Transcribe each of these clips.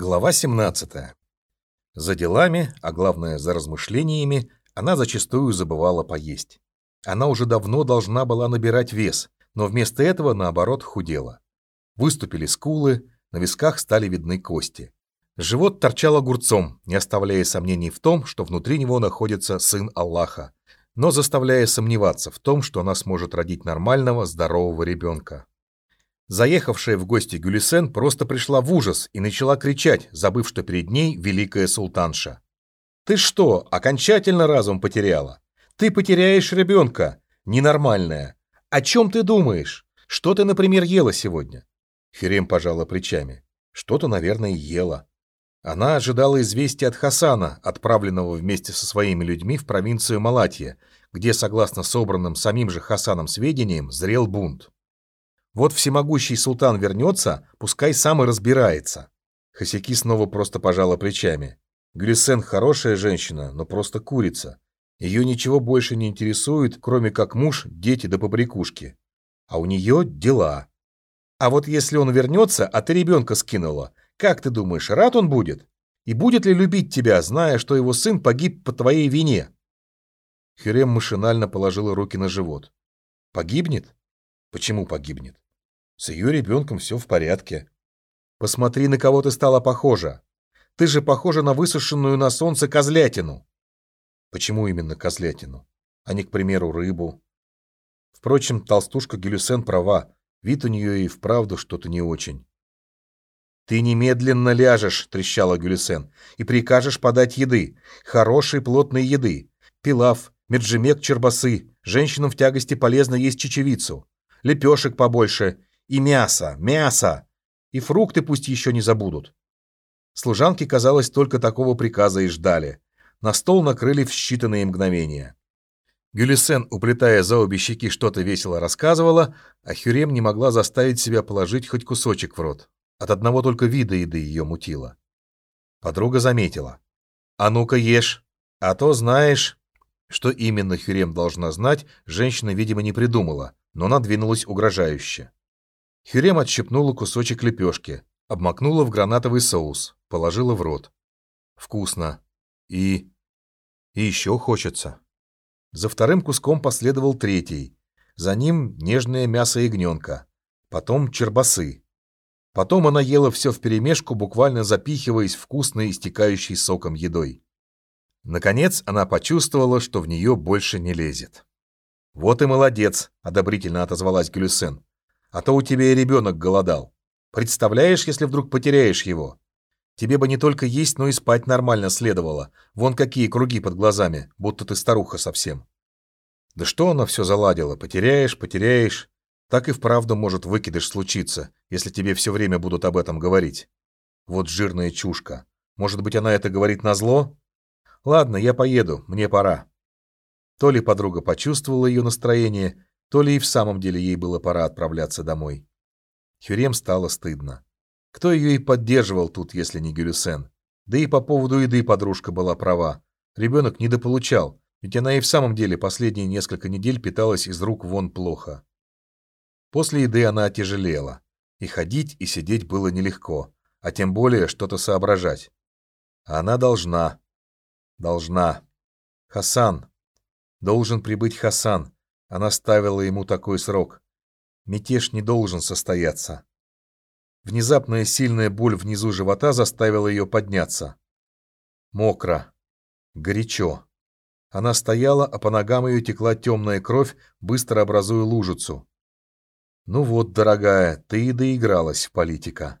Глава 17. За делами, а главное за размышлениями, она зачастую забывала поесть. Она уже давно должна была набирать вес, но вместо этого, наоборот, худела. Выступили скулы, на висках стали видны кости. Живот торчал огурцом, не оставляя сомнений в том, что внутри него находится сын Аллаха, но заставляя сомневаться в том, что она сможет родить нормального, здорового ребенка. Заехавшая в гости Гюлисен просто пришла в ужас и начала кричать, забыв, что перед ней великая султанша. «Ты что, окончательно разум потеряла? Ты потеряешь ребенка! Ненормальная! О чем ты думаешь? Что ты, например, ела сегодня?» Херем пожала плечами. Что-то, наверное, ела. Она ожидала известия от Хасана, отправленного вместе со своими людьми в провинцию Малатья, где, согласно собранным самим же Хасаном сведениям, зрел бунт. Вот всемогущий султан вернется, пускай сам и разбирается. Хосяки снова просто пожала плечами. Гюлисен хорошая женщина, но просто курица. Ее ничего больше не интересует, кроме как муж, дети да побрякушки. А у нее дела. А вот если он вернется, а ты ребенка скинула, как ты думаешь, рад он будет? И будет ли любить тебя, зная, что его сын погиб по твоей вине? Хюрем машинально положила руки на живот. Погибнет? Почему погибнет? С ее ребенком все в порядке. Посмотри, на кого ты стала похожа. Ты же похожа на высушенную на солнце козлятину. Почему именно козлятину, а не, к примеру, рыбу? Впрочем, толстушка Гелюсен права. Вид у нее и вправду что-то не очень. «Ты немедленно ляжешь», — трещала Гюлисен, «и прикажешь подать еды, хорошей плотной еды. Пилав, меджемек, чербасы. Женщинам в тягости полезно есть чечевицу. Лепешек побольше и мясо, мясо! И фрукты пусть еще не забудут. Служанки, казалось, только такого приказа и ждали. На стол накрыли в считанные мгновения. Гюлисен, уплетая за обе щеки, что-то весело рассказывала, а Хюрем не могла заставить себя положить хоть кусочек в рот. От одного только вида еды ее мутило. Подруга заметила. «А ну-ка ешь, а то знаешь...» Что именно Хюрем должна знать, женщина, видимо, не придумала, но надвинулась угрожающе. Хюрем отщепнула кусочек лепешки, обмакнула в гранатовый соус, положила в рот. Вкусно. И... И еще хочется. За вторым куском последовал третий. За ним нежное мясо ягненка. Потом чербасы. Потом она ела все вперемешку, буквально запихиваясь вкусной, истекающей соком едой. Наконец она почувствовала, что в нее больше не лезет. «Вот и молодец», — одобрительно отозвалась Гюлюсен. А то у тебя и ребенок голодал. Представляешь, если вдруг потеряешь его? Тебе бы не только есть, но и спать нормально следовало. Вон какие круги под глазами, будто ты старуха совсем. Да что она все заладила? Потеряешь, потеряешь. Так и вправду может выкидыш случиться, если тебе все время будут об этом говорить. Вот жирная чушка. Может быть, она это говорит на зло? Ладно, я поеду, мне пора. То ли подруга почувствовала ее настроение, то ли и в самом деле ей было пора отправляться домой. Хюрем стало стыдно. Кто ее и поддерживал тут, если не Гюлюсен? Да и по поводу еды подружка была права. Ребенок недополучал, ведь она и в самом деле последние несколько недель питалась из рук вон плохо. После еды она отяжелела. И ходить, и сидеть было нелегко, а тем более что-то соображать. А она должна. Должна. Хасан. Должен прибыть Хасан, она ставила ему такой срок. Мятеж не должен состояться. Внезапная сильная боль внизу живота заставила ее подняться. Мокро. Горячо. Она стояла, а по ногам ее текла темная кровь, быстро образуя лужицу. Ну вот, дорогая, ты и доигралась в политика.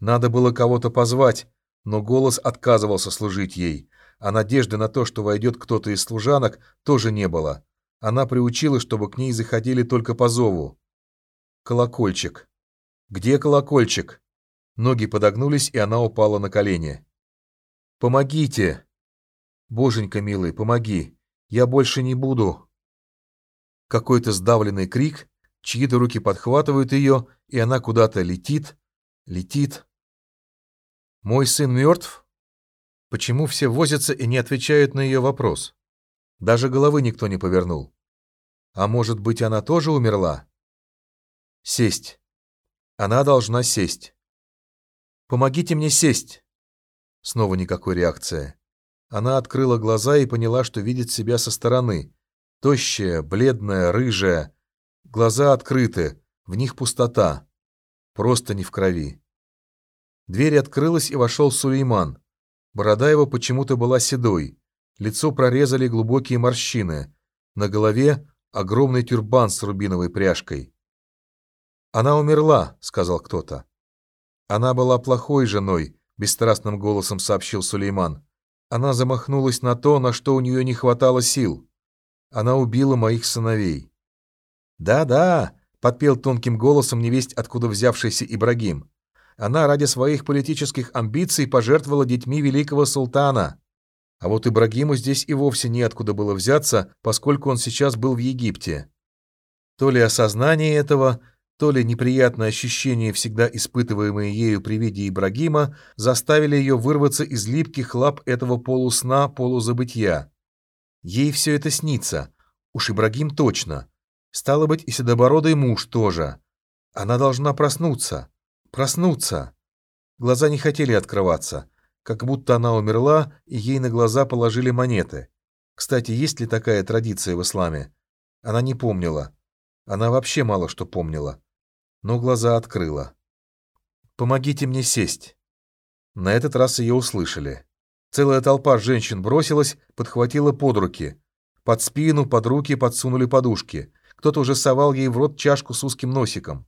Надо было кого-то позвать, но голос отказывался служить ей, а надежды на то, что войдет кто-то из служанок, тоже не было. Она приучила, чтобы к ней заходили только по зову. Колокольчик. Где колокольчик? Ноги подогнулись, и она упала на колени. «Помогите!» «Боженька милый, помоги! Я больше не буду!» Какой-то сдавленный крик, чьи-то руки подхватывают ее, и она куда-то летит, летит. «Мой сын мертв?» Почему все возятся и не отвечают на ее вопрос? Даже головы никто не повернул. А может быть, она тоже умерла? Сесть. Она должна сесть. Помогите мне сесть!» Снова никакой реакции. Она открыла глаза и поняла, что видит себя со стороны. Тощая, бледная, рыжая. Глаза открыты, в них пустота. Просто не в крови. Дверь открылась, и вошел Сулейман. Борода его почему-то была седой. Лицо прорезали глубокие морщины. На голове огромный тюрбан с рубиновой пряжкой. «Она умерла», — сказал кто-то. «Она была плохой женой», — бесстрастным голосом сообщил Сулейман. «Она замахнулась на то, на что у нее не хватало сил. Она убила моих сыновей». «Да-да», — подпел тонким голосом невесть, откуда взявшийся Ибрагим. «Она ради своих политических амбиций пожертвовала детьми великого султана». А вот Ибрагиму здесь и вовсе неоткуда было взяться, поскольку он сейчас был в Египте. То ли осознание этого, то ли неприятное ощущение, всегда испытываемое ею при виде Ибрагима, заставили ее вырваться из липких лап этого полусна, полузабытия. Ей все это снится. Уж Ибрагим точно. Стало быть, и седобородый муж тоже. Она должна проснуться. Проснуться. Глаза не хотели открываться. Как будто она умерла, и ей на глаза положили монеты. Кстати, есть ли такая традиция в исламе? Она не помнила. Она вообще мало что помнила но глаза открыла. «Помогите мне сесть». На этот раз ее услышали. Целая толпа женщин бросилась, подхватила под руки. Под спину, под руки подсунули подушки. Кто-то уже совал ей в рот чашку с узким носиком.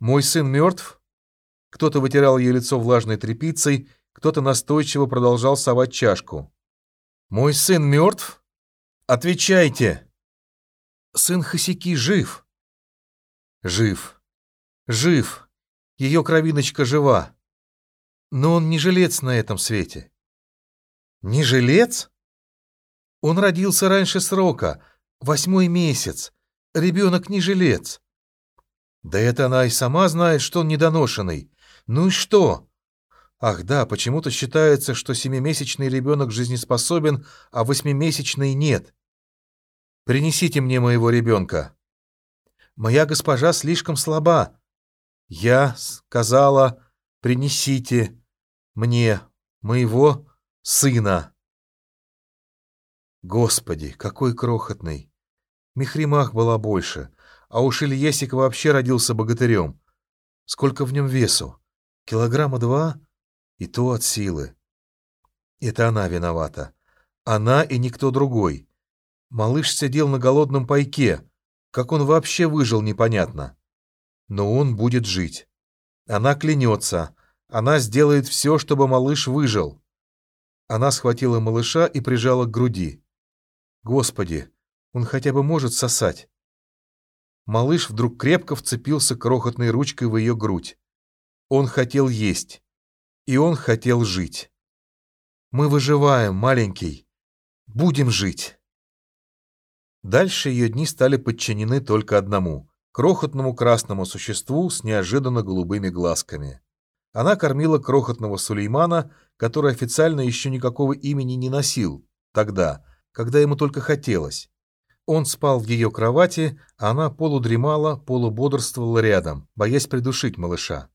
«Мой сын мертв?» Кто-то вытирал ей лицо влажной тряпицей, кто-то настойчиво продолжал совать чашку. «Мой сын мертв? Отвечайте!» «Сын Хосяки жив!» «Жив!» Жив. Ее кровиночка жива. Но он не жилец на этом свете. Не жилец? Он родился раньше срока, восьмой месяц. Ребенок не жилец. Да это она и сама знает, что он недоношенный. Ну и что? Ах да, почему-то считается, что семимесячный ребенок жизнеспособен, а восьмимесячный нет. Принесите мне моего ребенка. Моя госпожа слишком слаба. Я сказала, принесите мне моего сына. Господи, какой крохотный. Мехримах была больше, а уж Ильесик вообще родился богатырем. Сколько в нем весу? Килограмма два? И то от силы. Это она виновата. Она и никто другой. Малыш сидел на голодном пайке. Как он вообще выжил, непонятно но он будет жить. Она клянется. Она сделает все, чтобы малыш выжил. Она схватила малыша и прижала к груди. Господи, он хотя бы может сосать. Малыш вдруг крепко вцепился крохотной ручкой в ее грудь. Он хотел есть. И он хотел жить. Мы выживаем, маленький. Будем жить. Дальше ее дни стали подчинены только одному крохотному красному существу с неожиданно голубыми глазками. Она кормила крохотного Сулеймана, который официально еще никакого имени не носил, тогда, когда ему только хотелось. Он спал в ее кровати, а она полудремала, полубодрствовала рядом, боясь придушить малыша.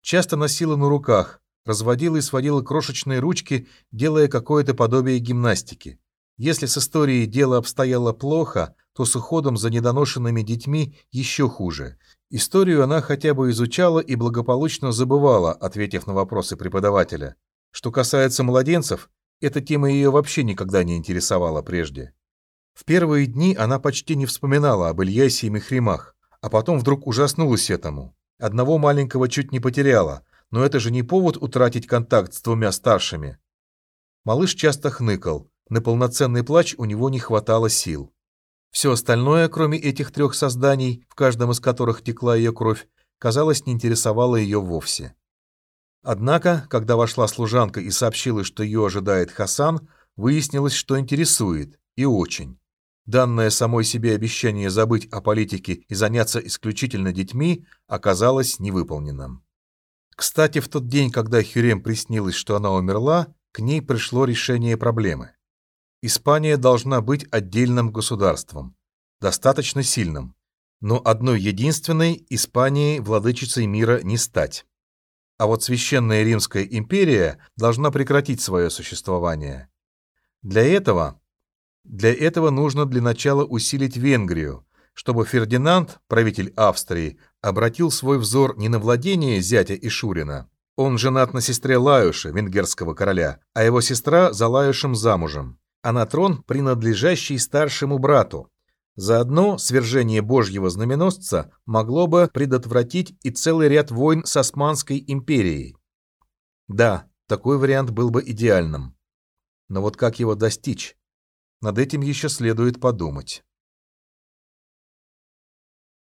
Часто носила на руках, разводила и сводила крошечные ручки, делая какое-то подобие гимнастики. Если с историей дело обстояло плохо, то с уходом за недоношенными детьми еще хуже. Историю она хотя бы изучала и благополучно забывала, ответив на вопросы преподавателя. Что касается младенцев, эта тема ее вообще никогда не интересовала прежде. В первые дни она почти не вспоминала об Ильясе и Мехримах, а потом вдруг ужаснулась этому. Одного маленького чуть не потеряла, но это же не повод утратить контакт с двумя старшими. Малыш часто хныкал, на полноценный плач у него не хватало сил. Все остальное, кроме этих трех созданий, в каждом из которых текла ее кровь, казалось, не интересовало ее вовсе. Однако, когда вошла служанка и сообщила, что ее ожидает Хасан, выяснилось, что интересует, и очень. Данное самой себе обещание забыть о политике и заняться исключительно детьми оказалось невыполненным. Кстати, в тот день, когда Хюрем приснилось, что она умерла, к ней пришло решение проблемы. Испания должна быть отдельным государством, достаточно сильным, но одной единственной Испанией владычицей мира не стать. а вот Священная Римская империя должна прекратить свое существование. Для этого, для этого нужно для начала усилить Венгрию, чтобы Фердинанд, правитель Австрии, обратил свой взор не на владение зятя Ишурина, он женат на сестре Лаюша, венгерского короля, а его сестра за Лаюшем замужем, а на трон принадлежащий старшему брату. Заодно свержение Божьего знаменосца могло бы предотвратить и целый ряд войн с Османской империей. Да, такой вариант был бы идеальным. Но вот как его достичь? Над этим еще следует подумать.